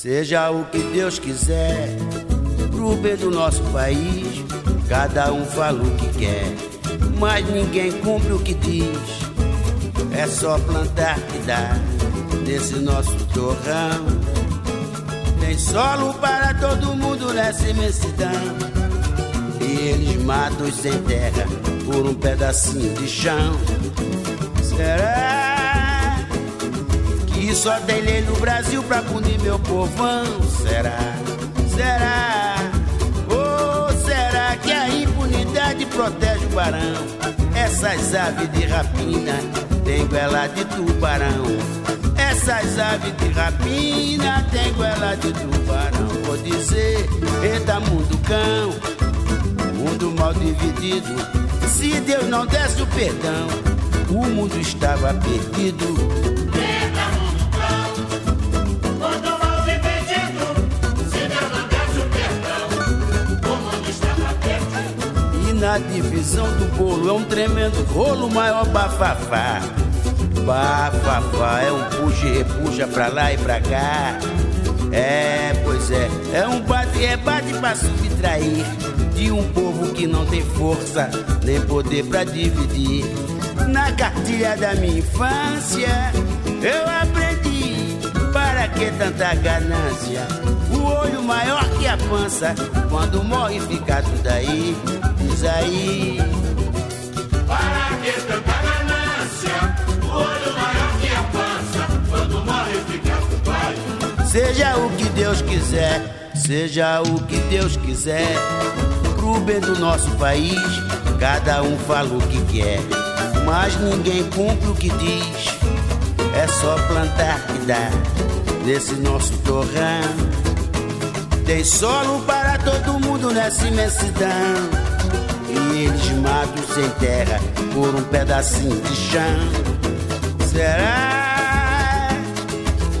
Seja o que Deus quiser, pro bem do nosso país, cada um fala o que quer, mas ninguém cumpre o que diz. É só plantar que dá nesse nosso torrão. Tem solo para todo mundo nessa imensidão. E eles matam sem terra por um pedacinho de chão. Será que só tem lei no Brasil pra punir meu povão? Será? Será? Oh, será que a impunidade protege o barão? Essas aves de rapina têm goela de tubarão. Essas aves de rapina têm goela de tubarão. Vou dizer, eita mundo cão, mundo mal dividido. Se Deus não desse o perdão, o mundo estava perdido. Na divisão do bolo é um tremendo rolo maior bafafá. Bafafá é um puxa e repuxa pra lá e pra cá. É, pois é, é um bate e rebate pra subtrair de um povo que não tem força nem poder pra dividir. Na cartilha da minha infância eu aprendi para que tanta ganância. O olho maior que a pança, quando morre fica tudo aí. Diz aí. Para que tanta ganância? O olho maior que a pança, quando morre fica. Seja o que Deus quiser, seja o que Deus quiser, pro bem do nosso país, cada um fala o que quer, mas ninguém cumpre o que diz. É só plantar que dá nesse nosso torrão. Tem solo para todo mundo nessa imensidão. E eles matam sem terra por um pedacinho de chão. Será?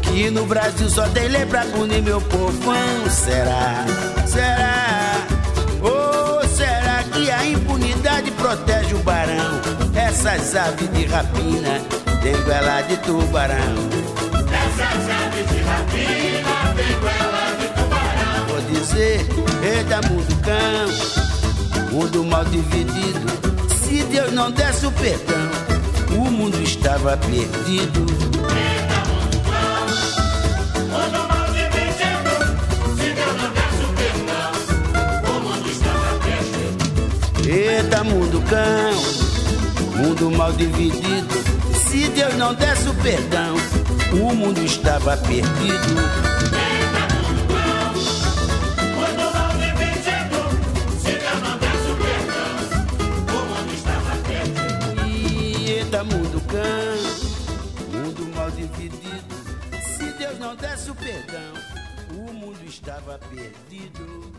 Que no Brasil só tem lei pra punir meu povão. Será? Será? Ou será que a impunidade protege o barão? Essas aves de rapina goela de tubarão. Essas aves de rapina goela de tubarão. Vou dizer, eita mundo cão, mundo mal dividido. Se Deus não desse o perdão, o mundo estava perdido. Eita mundo cão, mundo mal dividido. Se Deus não desse o perdão, o mundo estava perdido. Eita mundo cão, mundo mal dividido. Se Deus não desse o perdão, o mundo estava perdido.